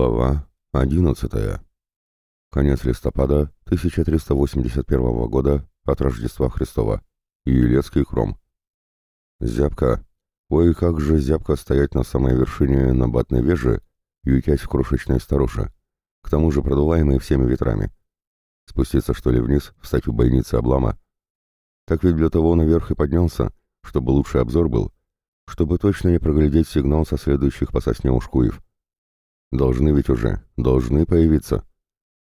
Глава 11. Конец листопада 1381 года от Рождества Христова. Елецкий хром. Зябка. Ой, как же зябко стоять на самой вершине набатной вежи, ютясь в крошечной старуше, к тому же продуваемой всеми ветрами. Спуститься, что ли, вниз, встать у бойницы облама. Так ведь для того наверх и поднялся, чтобы лучший обзор был, чтобы точно не проглядеть сигнал со следующих по сосне ушкуев. Должны ведь уже, должны появиться.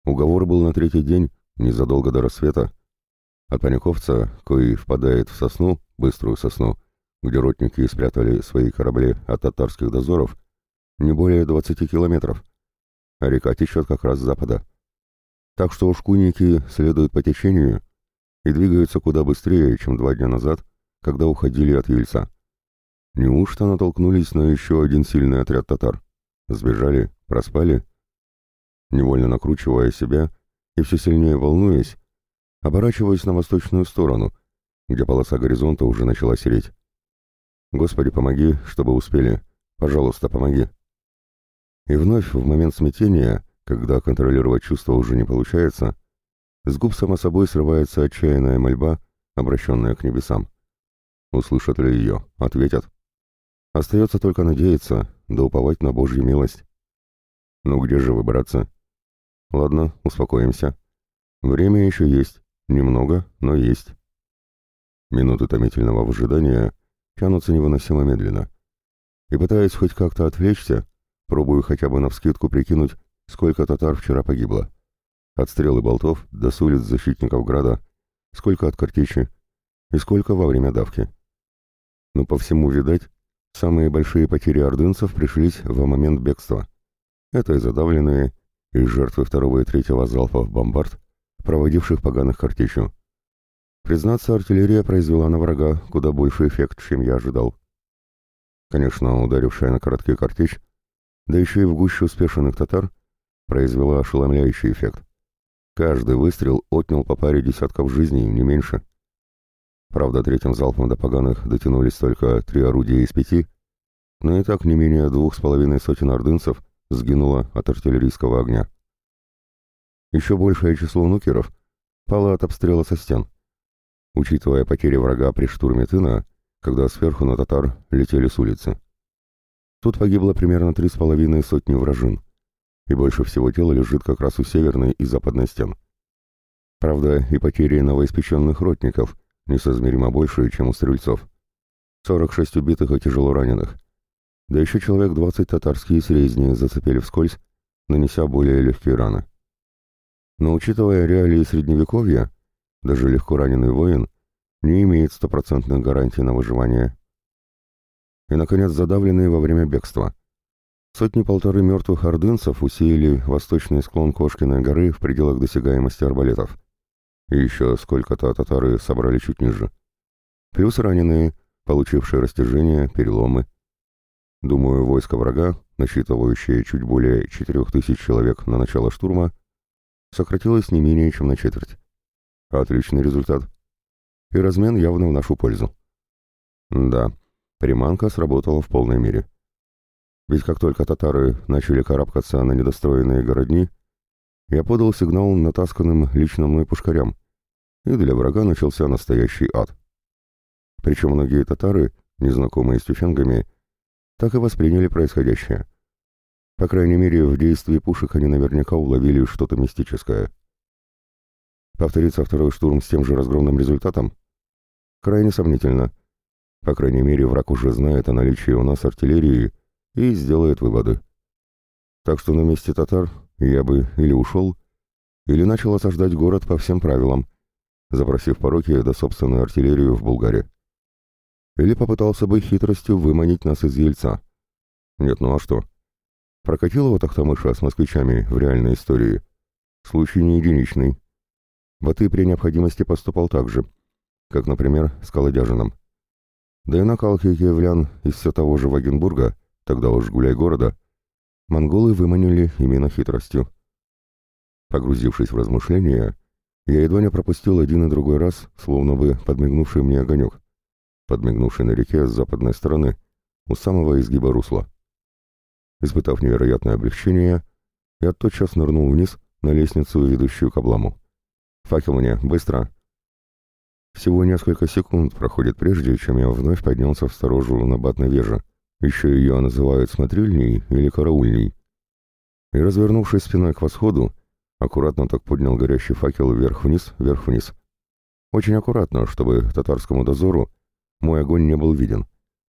Уговор был на третий день, незадолго до рассвета. От Паниковца, кой впадает в сосну, быструю сосну, где ротники спрятали свои корабли от татарских дозоров, не более 20 километров, а река течет как раз с запада. Так что ушкуйники следуют по течению и двигаются куда быстрее, чем два дня назад, когда уходили от Ельца. Неужто натолкнулись на еще один сильный отряд татар? Сбежали, проспали. Невольно накручивая себя и все сильнее волнуясь, оборачиваясь на восточную сторону, где полоса горизонта уже начала сереть. «Господи, помоги, чтобы успели. Пожалуйста, помоги». И вновь в момент смятения, когда контролировать чувства уже не получается, с губ само собой срывается отчаянная мольба, обращенная к небесам. Услышат ли ее? Ответят. Остается только надеяться, да уповать на Божью милость. Ну где же выбраться? Ладно, успокоимся. Время еще есть. Немного, но есть. Минуты томительного ожидания тянутся невыносимо медленно. И пытаясь хоть как-то отвлечься, пробую хотя бы навскидку прикинуть, сколько татар вчера погибло. От стрел и болтов до с защитников града, сколько от картечи и сколько во время давки. Но по всему, видать, Самые большие потери ордынцев пришлись в момент бегства. Это и задавленные, и жертвы второго и третьего залпов бомбард, проводивших поганых картечью. Признаться, артиллерия произвела на врага куда больше эффект, чем я ожидал. Конечно, ударившая на короткий картечь, да еще и в гуще успешных татар, произвела ошеломляющий эффект. Каждый выстрел отнял по паре десятков жизней, не меньше. Правда, третьим залпом до поганых дотянулись только три орудия из пяти, но и так не менее двух с половиной сотен ордынцев сгинуло от артиллерийского огня. Еще большее число нукеров пало от обстрела со стен. Учитывая потери врага при штурме тына, когда сверху на татар летели с улицы. Тут погибло примерно три с половиной сотни вражин, и больше всего тела лежит как раз у северной и западной стен. Правда, и потери новоиспеченных ротников — несоизмеримо больше, чем у стрельцов. 46 убитых и тяжело раненых. Да еще человек 20 татарские срезни зацепили вскользь, нанеся более легкие раны. Но учитывая реалии Средневековья, даже легко раненый воин не имеет стопроцентных гарантий на выживание. И, наконец, задавленные во время бегства. Сотни-полторы мертвых ордынцев усеяли восточный склон Кошкиной горы в пределах досягаемости арбалетов. И еще сколько-то татары собрали чуть ниже. Плюс раненые, получившие растяжения, переломы. Думаю, войско врага, насчитывающее чуть более четырех тысяч человек на начало штурма, сократилось не менее чем на четверть. Отличный результат. И размен явно в нашу пользу. Да, приманка сработала в полной мере. Ведь как только татары начали карабкаться на недостроенные городни, я подал сигнал натасканным лично мной пушкарям, и для врага начался настоящий ад. Причем многие татары, незнакомые с тюфянгами, так и восприняли происходящее. По крайней мере, в действии пушек они наверняка уловили что-то мистическое. Повторится второй штурм с тем же разгромным результатом? Крайне сомнительно. По крайней мере, враг уже знает о наличии у нас артиллерии и сделает выводы. Так что на месте татар я бы или ушел, или начал осаждать город по всем правилам, запросив пороки до собственную артиллерию в Булгаре. Или попытался бы хитростью выманить нас из Ельца. Нет, ну а что? Прокатил его Тахтамыша с москвичами в реальной истории. Случай не единичный. Баты при необходимости поступал так же, как, например, с Колодяжином. Да и накалки киевлян из все того же Вагенбурга, тогда уж гуляй города, монголы выманили именно хитростью. Погрузившись в размышления, я едва не пропустил один и другой раз, словно бы подмигнувший мне огонек, подмигнувший на реке с западной стороны, у самого изгиба русла. Испытав невероятное облегчение, я тотчас нырнул вниз на лестницу, ведущую к обламу. «Факел мне, быстро!» Всего несколько секунд проходит прежде, чем я вновь поднялся в сторожу на батной веже. Еще ее называют смотрильней или караульней. И, развернувшись спиной к восходу, аккуратно так поднял горящий факел вверх-вниз, вверх-вниз. Очень аккуратно, чтобы татарскому дозору мой огонь не был виден.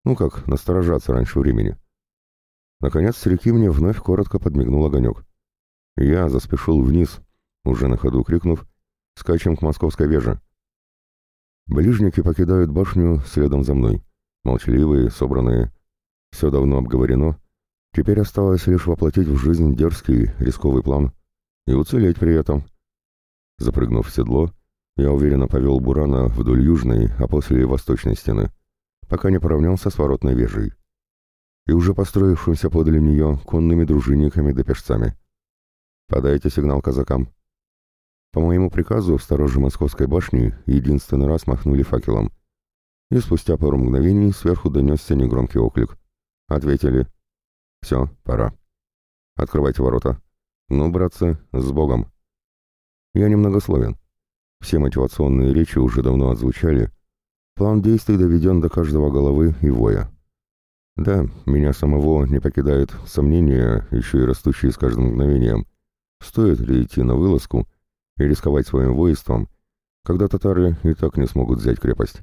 Ну как, насторожаться раньше времени. Наконец с реки мне вновь коротко подмигнул огонек. Я заспешил вниз, уже на ходу крикнув «Скачем к московской веже!». Ближники покидают башню следом за мной. Молчаливые, собранные. Все давно обговорено. Теперь осталось лишь воплотить в жизнь дерзкий, рисковый план. И уцелеть при этом. Запрыгнув в седло, я уверенно повел Бурана вдоль южной, а после восточной стены, пока не поравнялся с воротной вежей. И уже построившимся подле нее конными дружинниками да пешцами. «Подайте сигнал казакам», по моему приказу в стороже Московской башни единственный раз махнули факелом. И спустя пару мгновений сверху донесся негромкий оклик. Ответили. «Все, пора. Открывайте ворота. Ну, братцы, с Богом!» Я немногословен. Все мотивационные речи уже давно отзвучали. План действий доведен до каждого головы и воя. Да, меня самого не покидает сомнения, еще и растущие с каждым мгновением. Стоит ли идти на вылазку — и рисковать своим воинством, когда татары и так не смогут взять крепость.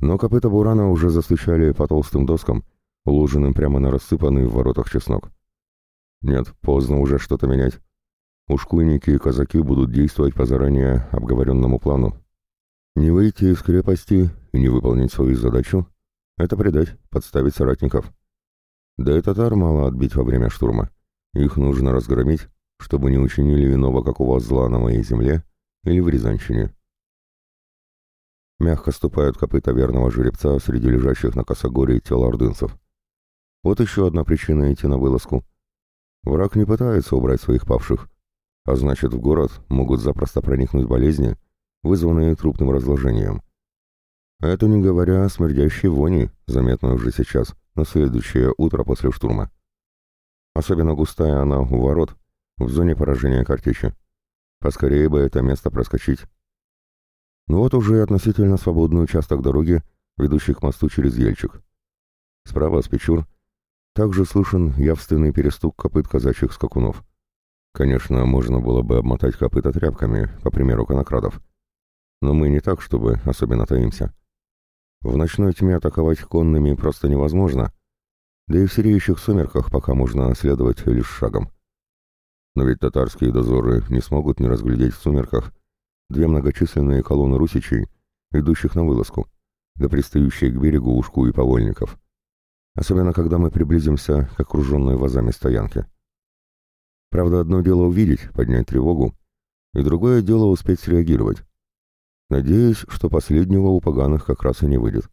Но копыта Бурана уже застучали по толстым доскам, уложенным прямо на рассыпанный в воротах чеснок. Нет, поздно уже что-то менять. Ушкуйники и казаки будут действовать по заранее обговоренному плану. Не выйти из крепости и не выполнить свою задачу — это предать, подставить соратников. Да и татар мало отбить во время штурма. Их нужно разгромить, чтобы не учинили иного какого зла на моей земле или в Рязанщине. Мягко ступают копыта верного жеребца среди лежащих на косогоре тел ордынцев. Вот еще одна причина идти на вылазку. Враг не пытается убрать своих павших, а значит в город могут запросто проникнуть болезни, вызванные трупным разложением. Это не говоря о смердящей вони, заметной уже сейчас, на следующее утро после штурма. Особенно густая она у ворот, в зоне поражения картечи. Поскорее бы это место проскочить. Ну вот уже относительно свободный участок дороги, ведущий к мосту через Ельчик. Справа с Печур также слышен явственный перестук копыт казачьих скакунов. Конечно, можно было бы обмотать копыта тряпками, по примеру конокрадов. Но мы не так, чтобы особенно таимся. В ночной тьме атаковать конными просто невозможно, да и в сереющих сумерках пока можно следовать лишь шагом. Но ведь татарские дозоры не смогут не разглядеть в сумерках две многочисленные колонны русичей, идущих на вылазку, да пристающие к берегу ушку и повольников. Особенно, когда мы приблизимся к окруженной вазами стоянке. Правда, одно дело увидеть, поднять тревогу, и другое дело успеть среагировать. Надеюсь, что последнего у поганых как раз и не выйдет.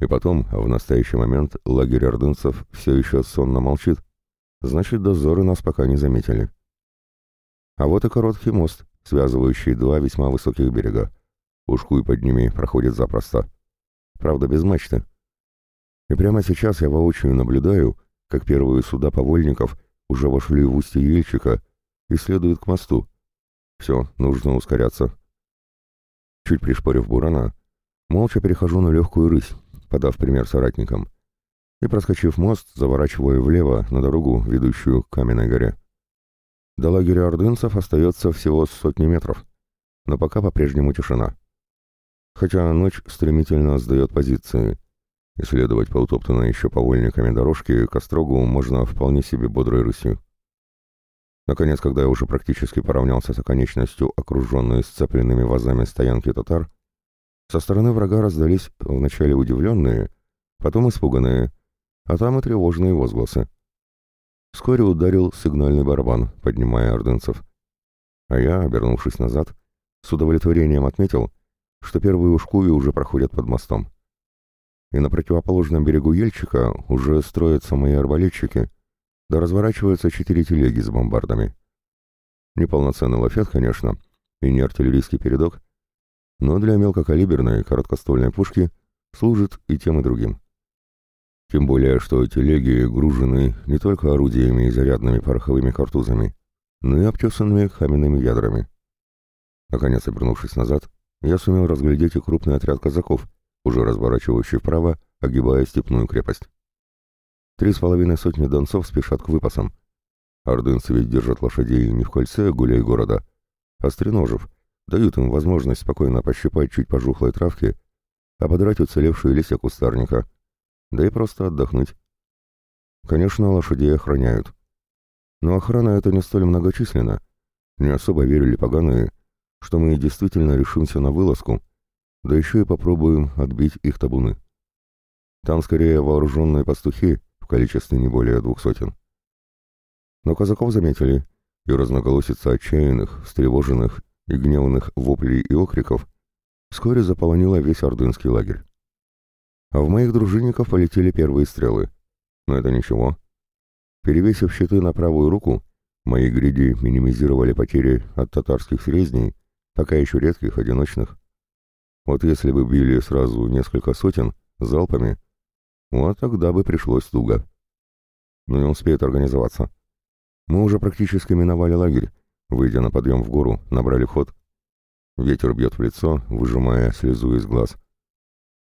И потом, в настоящий момент, лагерь ордынцев все еще сонно молчит, Значит, дозоры нас пока не заметили. А вот и короткий мост, связывающий два весьма высоких берега. Ушку и под ними проходит запросто. Правда, без мачты. И прямо сейчас я воочию наблюдаю, как первые суда повольников уже вошли в устье Ельчика и следуют к мосту. Все, нужно ускоряться. Чуть пришпорив Бурана, молча перехожу на легкую рысь, подав пример соратникам и, проскочив мост, заворачиваю влево на дорогу, ведущую к Каменной горе. До лагеря ордынцев остается всего сотни метров, но пока по-прежнему тишина. Хотя ночь стремительно сдает позиции, и следовать по утоптанной еще повольниками дорожке к Острогу можно вполне себе бодрой рысью. Наконец, когда я уже практически поравнялся с оконечностью, окруженной сцепленными вазами стоянки татар, со стороны врага раздались вначале удивленные, потом испуганные, а там и тревожные возгласы. Вскоре ударил сигнальный барабан, поднимая ордынцев. А я, обернувшись назад, с удовлетворением отметил, что первые ушкуи уже проходят под мостом. И на противоположном берегу Ельчика уже строятся мои арбалетчики, да разворачиваются четыре телеги с бомбардами. Неполноценный лафет, конечно, и не артиллерийский передок, но для мелкокалиберной короткоствольной пушки служит и тем, и другим. Тем более, что телеги гружены не только орудиями и зарядными пороховыми картузами, но и обтесанными каменными ядрами. Наконец, обернувшись назад, я сумел разглядеть и крупный отряд казаков, уже разворачивающий вправо, огибая степную крепость. Три с половиной сотни донцов спешат к выпасам. Ордынцы ведь держат лошадей не в кольце гуляй города, а стреножив, дают им возможность спокойно пощипать чуть пожухлой травки, ободрать уцелевшие листья кустарника, да и просто отдохнуть. Конечно, лошадей охраняют. Но охрана эта не столь многочисленна. Не особо верили поганые, что мы действительно решимся на вылазку, да еще и попробуем отбить их табуны. Там скорее вооруженные пастухи в количестве не более двух сотен. Но казаков заметили, и разноголосица отчаянных, встревоженных и гневных воплей и окриков вскоре заполонила весь ордынский лагерь. А в моих дружинников полетели первые стрелы. Но это ничего. Перевесив щиты на правую руку, мои гриди минимизировали потери от татарских срезней, пока еще редких, одиночных. Вот если бы били сразу несколько сотен, залпами, вот тогда бы пришлось туго. Но не успеют организоваться. Мы уже практически миновали лагерь, выйдя на подъем в гору, набрали ход. Ветер бьет в лицо, выжимая слезу из глаз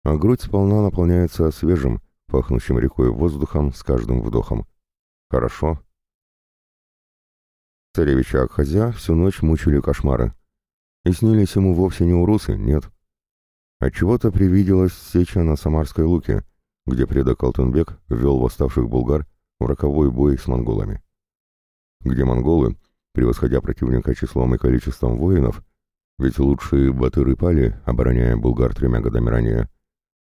а грудь сполна наполняется свежим, пахнущим рекой воздухом с каждым вдохом. Хорошо. Царевича Акхазя всю ночь мучили кошмары. И снились ему вовсе не урусы, нет. Отчего-то привиделась сеча на Самарской луке, где предок Алтынбек вел восставших булгар в роковой бой с монголами. Где монголы, превосходя противника числом и количеством воинов, ведь лучшие батыры пали, обороняя булгар тремя годами ранее,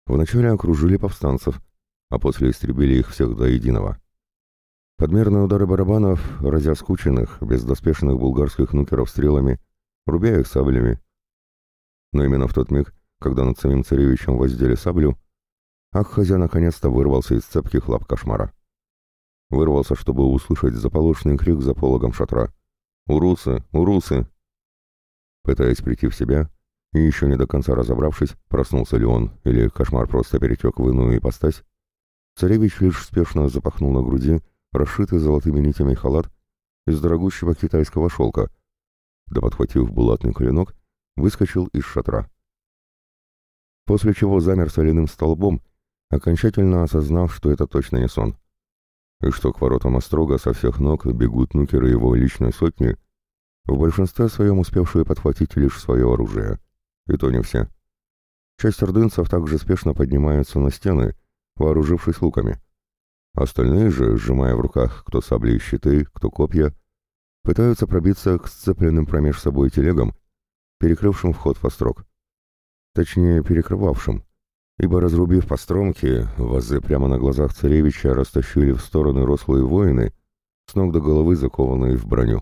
Вначале окружили повстанцев, а после истребили их всех до единого. Подмерные удары барабанов, разя скученных, бездоспешных булгарских нукеров стрелами, рубя их саблями. Но именно в тот миг, когда над самим царевичем воздели саблю, Аххазя наконец-то вырвался из цепких лап кошмара. Вырвался, чтобы услышать заполошный крик за пологом шатра. «Урусы! Урусы!» Пытаясь прийти в себя, и еще не до конца разобравшись, проснулся ли он, или кошмар просто перетек в иную ипостась, царевич лишь спешно запахнул на груди расшитый золотыми нитями халат из дорогущего китайского шелка, да, подхватив булатный клинок, выскочил из шатра. После чего замер соляным столбом, окончательно осознав, что это точно не сон. И что к воротам Острога со всех ног бегут нукеры его личной сотни, в большинстве своем успевшие подхватить лишь свое оружие — и то не все. Часть ордынцев также спешно поднимаются на стены, вооружившись луками. Остальные же, сжимая в руках кто сабли и щиты, кто копья, пытаются пробиться к сцепленным промеж собой телегам, перекрывшим вход в острог. Точнее, перекрывавшим, ибо, разрубив постромки, вазы прямо на глазах царевича растащили в стороны рослые воины, с ног до головы закованные в броню.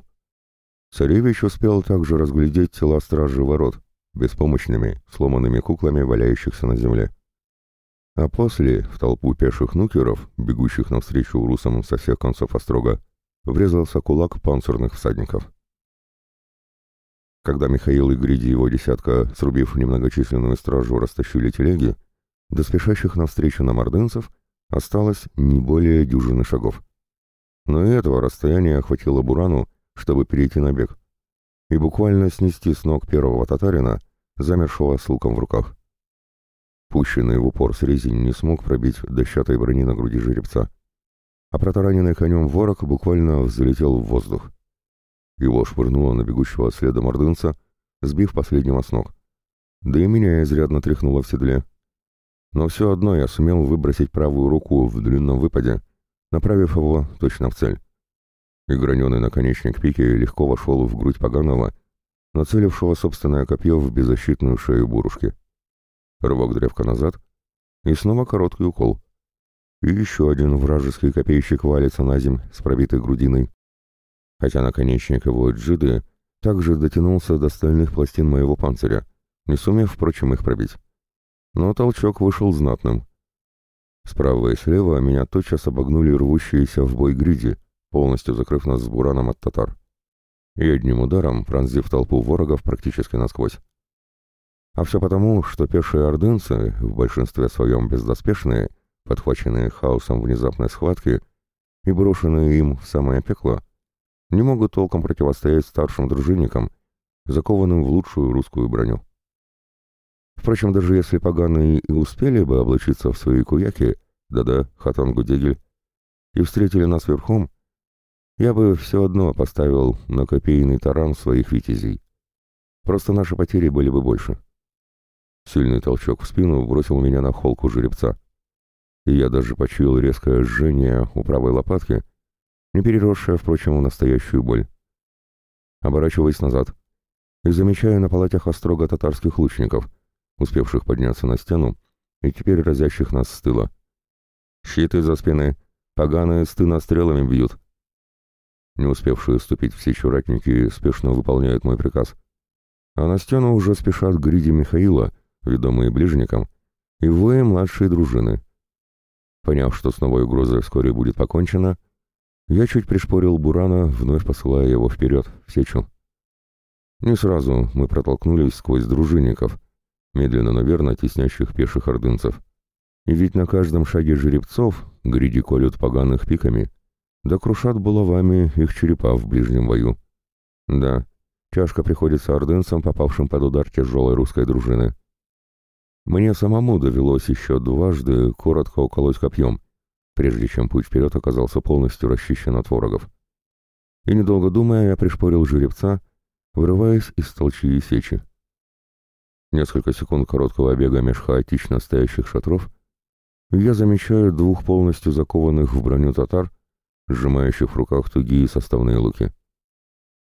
Царевич успел также разглядеть тела стражи ворот, беспомощными, сломанными куклами, валяющихся на земле. А после, в толпу пеших нукеров, бегущих навстречу урусам со всех концов острога, врезался кулак панцирных всадников. Когда Михаил и Гриди его десятка, срубив немногочисленную стражу, растащили телеги, до спешащих навстречу на мордынцев осталось не более дюжины шагов. Но и этого расстояния хватило Бурану, чтобы перейти на бег и буквально снести с ног первого татарина, замершего с луком в руках. Пущенный в упор срезень не смог пробить дощатой брони на груди жеребца, а протараненный конем ворог буквально взлетел в воздух. Его швырнуло на бегущего следом ордынца, сбив последнего с ног. Да и меня изрядно тряхнуло в седле. Но все одно я сумел выбросить правую руку в длинном выпаде, направив его точно в цель и граненый наконечник пики легко вошел в грудь поганого, нацелившего собственное копье в беззащитную шею бурушки. Рывок древка назад, и снова короткий укол. И еще один вражеский копейщик валится на земь с пробитой грудиной, хотя наконечник его джиды также дотянулся до стальных пластин моего панциря, не сумев, впрочем, их пробить. Но толчок вышел знатным. Справа и слева меня тотчас обогнули рвущиеся в бой гриди, полностью закрыв нас с бураном от татар. И одним ударом пронзив толпу ворогов практически насквозь. А все потому, что пешие ордынцы, в большинстве своем бездоспешные, подхваченные хаосом внезапной схватки и брошенные им в самое пекло, не могут толком противостоять старшим дружинникам, закованным в лучшую русскую броню. Впрочем, даже если поганые и успели бы облачиться в свои куяки, да-да, Хатангу Дегель, и встретили нас верхом, я бы все одно поставил на копейный таран своих витязей. Просто наши потери были бы больше. Сильный толчок в спину бросил меня на холку жеребца. И я даже почуял резкое жжение у правой лопатки, не переросшее, впрочем, в настоящую боль. Оборачиваясь назад и замечаю на палатях острога татарских лучников, успевших подняться на стену и теперь разящих нас с тыла. «Щиты за спины! Поганые стына стрелами бьют!» Не успевшие ступить все чуратники спешно выполняют мой приказ. А на стену уже спешат гриди Михаила, ведомые ближником, и вои младшие дружины. Поняв, что с новой угрозой вскоре будет покончено, я чуть пришпорил Бурана, вновь посылая его вперед, в сечу. Не сразу мы протолкнулись сквозь дружинников, медленно, но верно теснящих пеших ордынцев. И ведь на каждом шаге жеребцов гриди колют поганых пиками, да крушат булавами их черепа в ближнем бою. Да, тяжко приходится ордынцам, попавшим под удар тяжелой русской дружины. Мне самому довелось еще дважды коротко уколоть копьем, прежде чем путь вперед оказался полностью расчищен от ворогов. И недолго думая, я пришпорил жеребца, вырываясь из толчи и сечи. Несколько секунд короткого бега меж хаотично стоящих шатров, я замечаю двух полностью закованных в броню татар, сжимающих в руках тугие составные луки.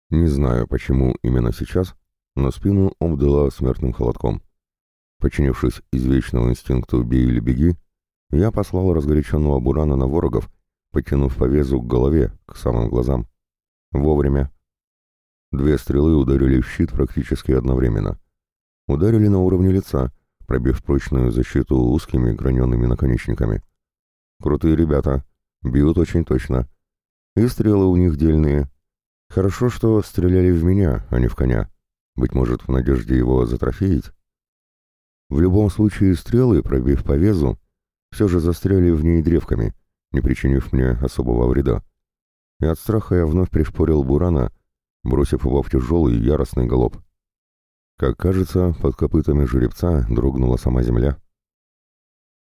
Не знаю, почему именно сейчас, но спину обдала смертным холодком. Подчинившись извечному инстинкту «бей или беги», я послал разгоряченного Бурана на ворогов, потянув повезу к голове, к самым глазам. Вовремя. Две стрелы ударили в щит практически одновременно. Ударили на уровне лица, пробив прочную защиту узкими граненными наконечниками. Крутые ребята, бьют очень точно. И стрелы у них дельные. Хорошо, что стреляли в меня, а не в коня. Быть может, в надежде его затрофеить? В любом случае стрелы, пробив по везу, все же застряли в ней древками, не причинив мне особого вреда. И от страха я вновь пришпорил Бурана, бросив его в тяжелый яростный галоп. Как кажется, под копытами жеребца дрогнула сама земля.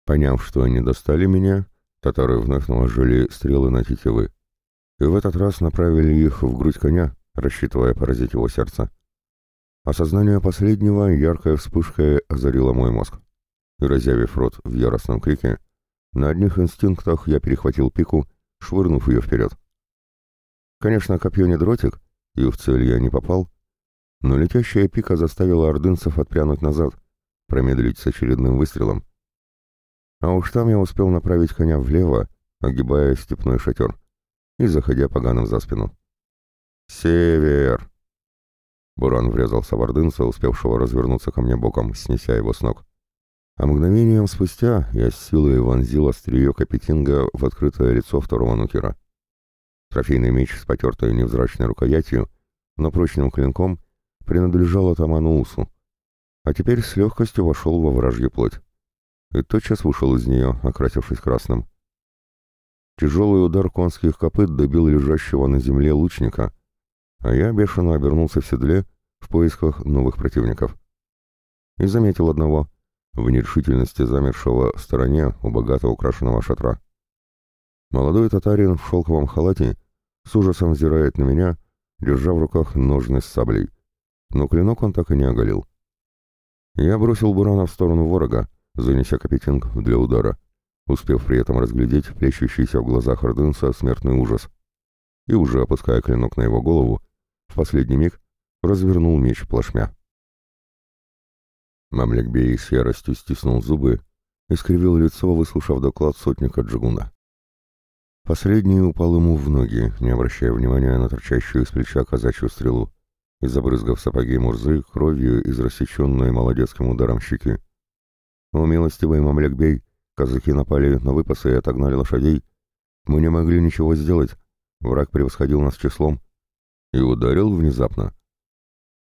Поняв, что они достали меня, татары вновь наложили стрелы на тетивы, и в этот раз направили их в грудь коня, рассчитывая поразить его сердце. Осознание последнего яркой вспышкой озарило мой мозг. И разъявив рот в яростном крике, на одних инстинктах я перехватил пику, швырнув ее вперед. Конечно, копье не дротик, и в цель я не попал, но летящая пика заставила ордынцев отпрянуть назад, промедлить с очередным выстрелом. А уж там я успел направить коня влево, огибая степной шатер, и заходя поганым за спину. «Север!» Буран врезался в ордынца, успевшего развернуться ко мне боком, снеся его с ног. А мгновением спустя я с силой вонзил острие капетинга в открытое лицо второго нукера. Трофейный меч с потертой невзрачной рукоятью, но прочным клинком принадлежал атаману Усу, а теперь с легкостью вошел во вражью плоть. И тотчас вышел из нее, окрасившись красным. Тяжелый удар конских копыт добил лежащего на земле лучника — а я бешено обернулся в седле в поисках новых противников. И заметил одного, в нерешительности замершего в стороне у богато украшенного шатра. Молодой татарин в шелковом халате с ужасом взирает на меня, держа в руках ножны с саблей, но клинок он так и не оголил. Я бросил Бурана в сторону ворога, занеся капитинг для удара, успев при этом разглядеть плещущийся в глазах ордынца смертный ужас. И уже опуская клинок на его голову, в последний миг развернул меч плашмя. Мамлекбей с яростью стиснул зубы и скривил лицо, выслушав доклад сотника Джигуна. Последний упал ему в ноги, не обращая внимания на торчащую из плеча казачью стрелу, и забрызгав сапоги Мурзы кровью из рассеченной молодецким ударом щеки. «О, милостивый Мамлекбей, казаки напали на выпасы и отогнали лошадей. Мы не могли ничего сделать. Враг превосходил нас числом и ударил внезапно.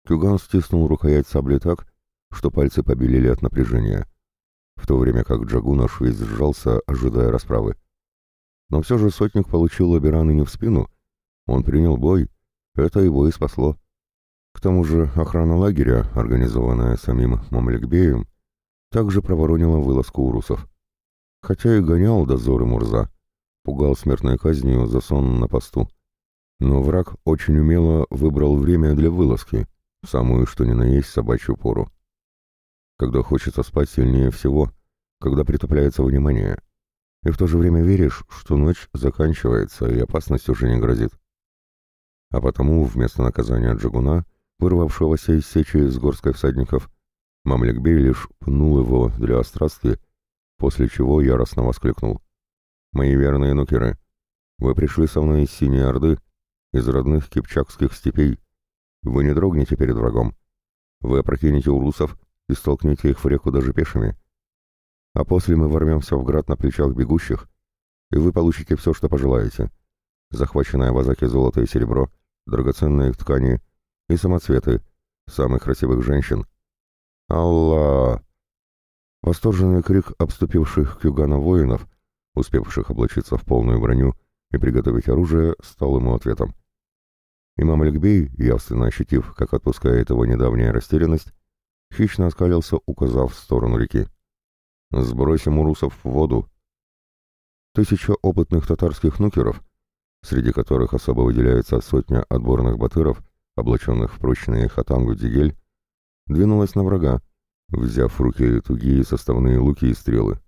Кюган стиснул рукоять сабли так, что пальцы побелели от напряжения. В то время как Джагунаш весь сжался, ожидая расправы. Но все же сотник получил лабираны не в спину, он принял бой, это его и спасло. К тому же охрана лагеря, организованная самим Мамликбеем, также проворонила вылазку у русов. Хотя и гонял дозоры Мурза, пугал смертной казнью за сон на посту. Но враг очень умело выбрал время для вылазки, самую что ни на есть собачью пору. Когда хочется спать сильнее всего, когда притупляется внимание, и в то же время веришь, что ночь заканчивается и опасность уже не грозит. А потому вместо наказания Джагуна, вырвавшегося из сечи с горской всадников, Мамликбей лишь пнул его для острастки, после чего яростно воскликнул. «Мои верные нукеры, вы пришли со мной из Синей Орды, из родных кипчакских степей. Вы не дрогнете перед врагом. Вы опрокинете урусов и столкнете их в реку даже пешими. А после мы ворвемся в град на плечах бегущих, и вы получите все, что пожелаете. Захваченное в Азаке золото и серебро, драгоценные ткани и самоцветы, самых красивых женщин. Аллах! Восторженный крик обступивших Кюгана воинов, успевших облачиться в полную броню и приготовить оружие, стал ему ответом. Имам Аликбей, явственно ощутив, как отпускает его недавняя растерянность, хищно оскалился, указав в сторону реки. «Сбросим урусов в воду!» Тысяча опытных татарских нукеров, среди которых особо выделяется сотня отборных батыров, облаченных в прочные хатангу дигель, двинулась на врага, взяв в руки тугие составные луки и стрелы.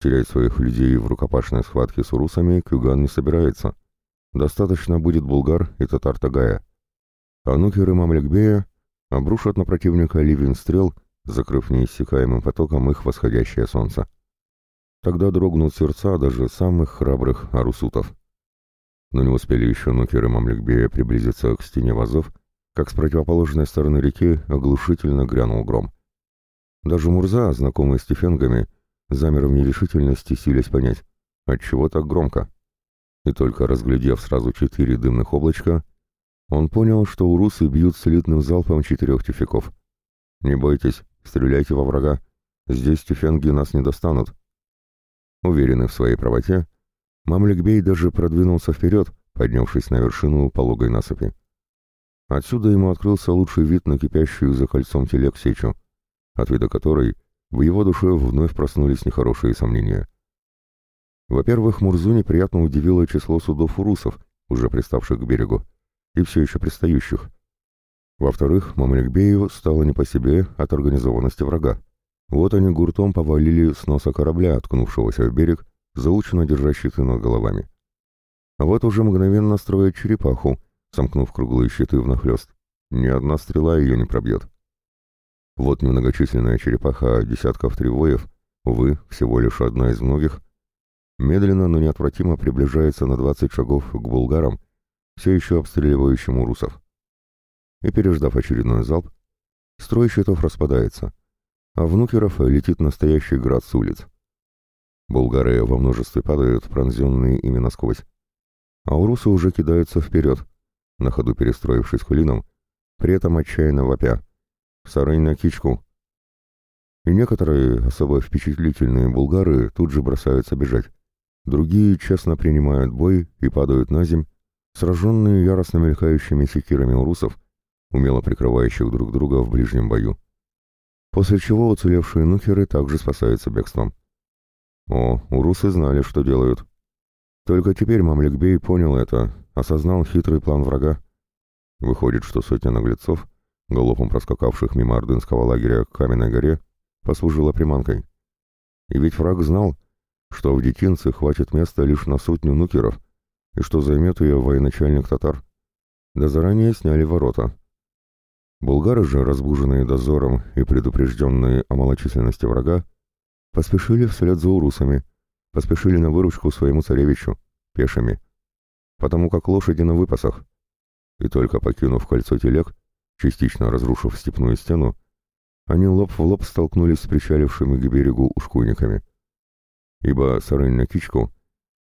Терять своих людей в рукопашной схватке с урусами Кюган не собирается. Достаточно будет булгар и татар Тагая. А нукеры Мамликбея обрушат на противника ливень стрел, закрыв неиссякаемым потоком их восходящее солнце. Тогда дрогнут сердца даже самых храбрых арусутов. Но не успели еще нукеры Мамликбея приблизиться к стене вазов, как с противоположной стороны реки оглушительно грянул гром. Даже Мурза, знакомый с тифенгами, замер в нерешительности, силясь понять, отчего так громко. И только разглядев сразу четыре дымных облачка, он понял, что урусы бьют слитным залпом четырех тюфяков. «Не бойтесь, стреляйте во врага, здесь тюфенги нас не достанут». Уверенный в своей правоте, Мамликбей даже продвинулся вперед, поднявшись на вершину пологой насыпи. Отсюда ему открылся лучший вид на кипящую за кольцом телег сечу, от вида которой в его душе вновь проснулись нехорошие сомнения. Во-первых, Мурзу неприятно удивило число судов урусов, уже приставших к берегу, и все еще пристающих. Во-вторых, Мамликбею стало не по себе от организованности врага. Вот они гуртом повалили с носа корабля, откнувшегося в берег, заученно держа щиты над головами. А вот уже мгновенно строят черепаху, сомкнув круглые щиты внахлёст. Ни одна стрела ее не пробьет. Вот немногочисленная черепаха десятков тривоев, увы, всего лишь одна из многих, медленно, но неотвратимо приближается на 20 шагов к булгарам, все еще обстреливающим урусов. И переждав очередной залп, строй щитов распадается, а в нукеров летит настоящий град с улиц. Булгары во множестве падают, пронзенные ими насквозь. А урусы уже кидаются вперед, на ходу перестроившись клином, при этом отчаянно вопя. «Сарань на кичку!» И некоторые, особо впечатлительные булгары, тут же бросаются бежать. Другие честно принимают бой и падают на земь, сраженные яростно мелькающими секирами урусов, умело прикрывающих друг друга в ближнем бою. После чего уцелевшие нухеры также спасаются бегством. О, урусы знали, что делают. Только теперь Мамликбей понял это, осознал хитрый план врага. Выходит, что сотня наглецов, галопом проскакавших мимо ордынского лагеря к Каменной горе, послужила приманкой. И ведь враг знал, что в детинце хватит места лишь на сотню нукеров, и что займет ее военачальник татар. Да заранее сняли ворота. Булгары же, разбуженные дозором и предупрежденные о малочисленности врага, Поспешили вслед за урусами, поспешили на выручку своему царевичу, пешими, потому как лошади на выпасах. И только покинув кольцо телег, частично разрушив степную стену, они лоб в лоб столкнулись с причалившими к берегу ушкуйниками. Ибо сарынь на кичку —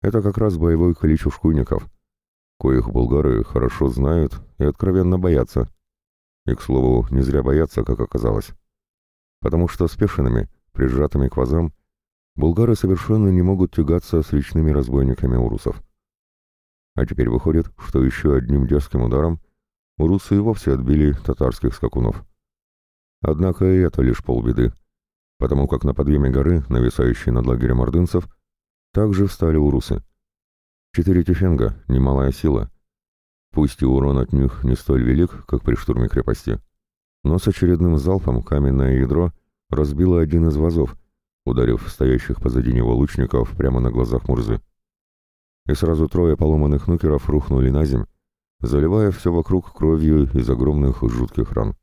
это как раз боевой клич ушкуйников, коих булгары хорошо знают и откровенно боятся. И, к слову, не зря боятся, как оказалось. Потому что с пешинами — прижатыми к вазам, булгары совершенно не могут тягаться с речными разбойниками урусов. А теперь выходит, что еще одним дерзким ударом урусы и вовсе отбили татарских скакунов. Однако и это лишь полбеды, потому как на подъеме горы, нависающей над лагерем ордынцев, также встали урусы. Четыре тюфенга, немалая сила. Пусть и урон от них не столь велик, как при штурме крепости, но с очередным залпом каменное ядро разбило один из вазов, ударив стоящих позади него лучников прямо на глазах Мурзы. И сразу трое поломанных нукеров рухнули на земь, заливая все вокруг кровью из огромных жутких ран.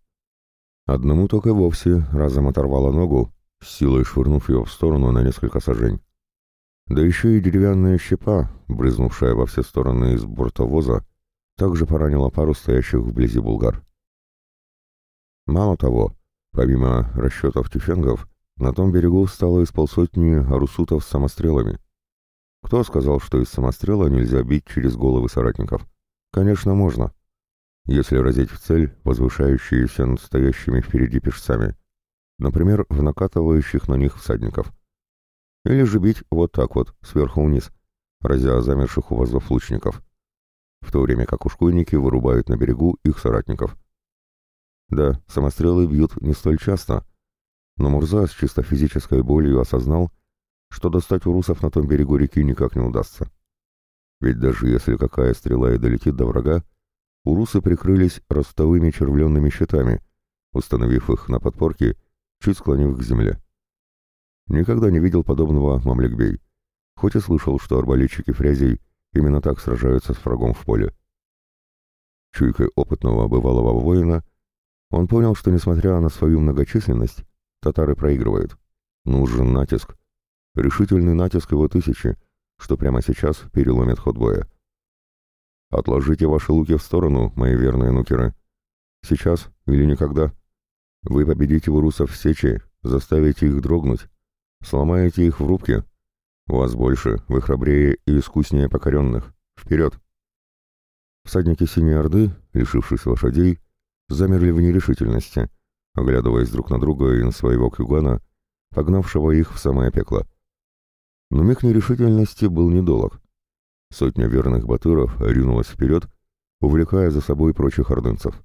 Одному только вовсе разом оторвало ногу, силой швырнув ее в сторону на несколько сажень. Да еще и деревянная щепа, брызнувшая во все стороны из борта воза, также поранила пару стоящих вблизи булгар. Мало того, помимо расчетов тюфенгов, на том берегу стало из полсотни арусутов с самострелами. Кто сказал, что из самострела нельзя бить через головы соратников? Конечно, можно. Если разить в цель возвышающиеся над стоящими впереди пешцами, например, в накатывающих на них всадников. Или же бить вот так вот, сверху вниз, разя замерших у вазов лучников, в то время как ушкуйники вырубают на берегу их соратников. Да, самострелы бьют не столь часто, но Мурза с чисто физической болью осознал, что достать у русов на том берегу реки никак не удастся. Ведь даже если какая стрела и долетит до врага, урусы прикрылись ростовыми червленными щитами, установив их на подпорке, чуть склонив к земле. Никогда не видел подобного Мамликбей, хоть и слышал, что арбалетчики фрязей именно так сражаются с врагом в поле. Чуйкой опытного бывалого воина он понял, что, несмотря на свою многочисленность, татары проигрывают. Нужен натиск. Решительный натиск его тысячи, что прямо сейчас переломит ход боя. «Отложите ваши луки в сторону, мои верные нукеры. Сейчас или никогда. Вы победите урусов в сече, заставите их дрогнуть, Сломаете их в рубке. Вас больше, вы храбрее и искуснее покоренных. Вперед!» Всадники Синей Орды, лишившись лошадей, замерли в нерешительности, оглядываясь друг на друга и на своего кюгана, погнавшего их в самое пекло. Но миг нерешительности был недолг. Сотня верных батыров ринулась вперед, увлекая за собой прочих ордынцев.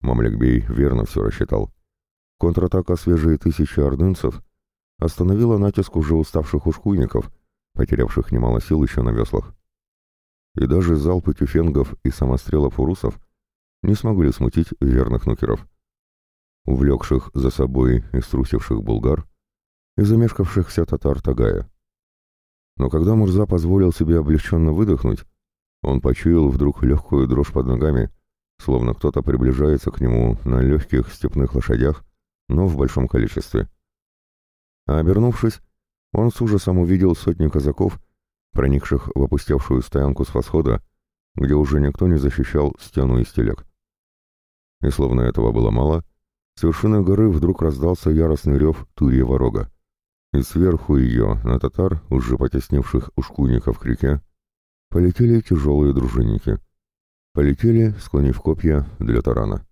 Мамлекбей верно все рассчитал. Контратака свежие тысячи ордынцев остановила натиск уже уставших ушкуйников, потерявших немало сил еще на веслах. И даже залпы тюфенгов и самострелов урусов не смогли смутить верных нукеров, увлекших за собой и струсивших булгар и замешкавшихся татар Тагая. Но когда Мурза позволил себе облегченно выдохнуть, он почуял вдруг легкую дрожь под ногами, словно кто-то приближается к нему на легких степных лошадях, но в большом количестве. А обернувшись, он с ужасом увидел сотни казаков, проникших в опустевшую стоянку с восхода, где уже никто не защищал стену из телег. И словно этого было мало, с вершины горы вдруг раздался яростный рев Турьева рога, и сверху ее, на татар, уже потеснивших ушкуйников к реке, полетели тяжелые дружинники. Полетели, склонив копья для тарана.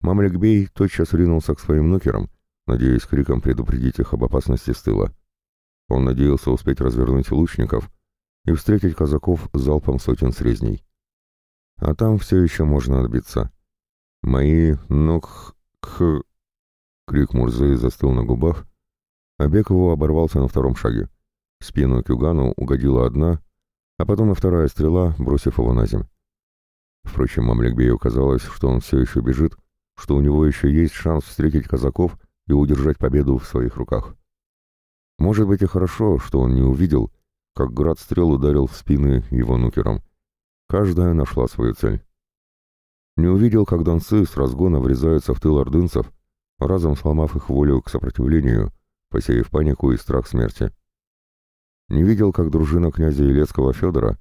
Мамликбей тотчас ринулся к своим нукерам, надеясь криком предупредить их об опасности с тыла. Он надеялся успеть развернуть лучников и встретить казаков залпом сотен срезней. А там все еще можно отбиться. «Мои ног... кх...» Крик Мурзы застыл на губах, а его оборвался на втором шаге. В спину Кюгану угодила одна, а потом и вторая стрела, бросив его на земь. Впрочем, Мамликбею казалось, что он все еще бежит, что у него еще есть шанс встретить казаков и удержать победу в своих руках. Может быть и хорошо, что он не увидел, как град стрел ударил в спины его нукерам. Каждая нашла свою цель. Не увидел, как донцы с разгона врезаются в тыл ордынцев, разом сломав их волю к сопротивлению, посеяв панику и страх смерти. Не видел, как дружина князя Елецкого Федора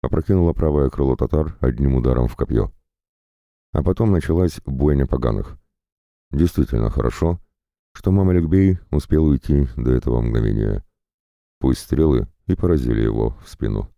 опрокинула правое крыло татар одним ударом в копье. А потом началась бойня поганых. Действительно хорошо, что Мамалик-бей успел уйти до этого мгновения. Пусть стрелы и поразили его в спину.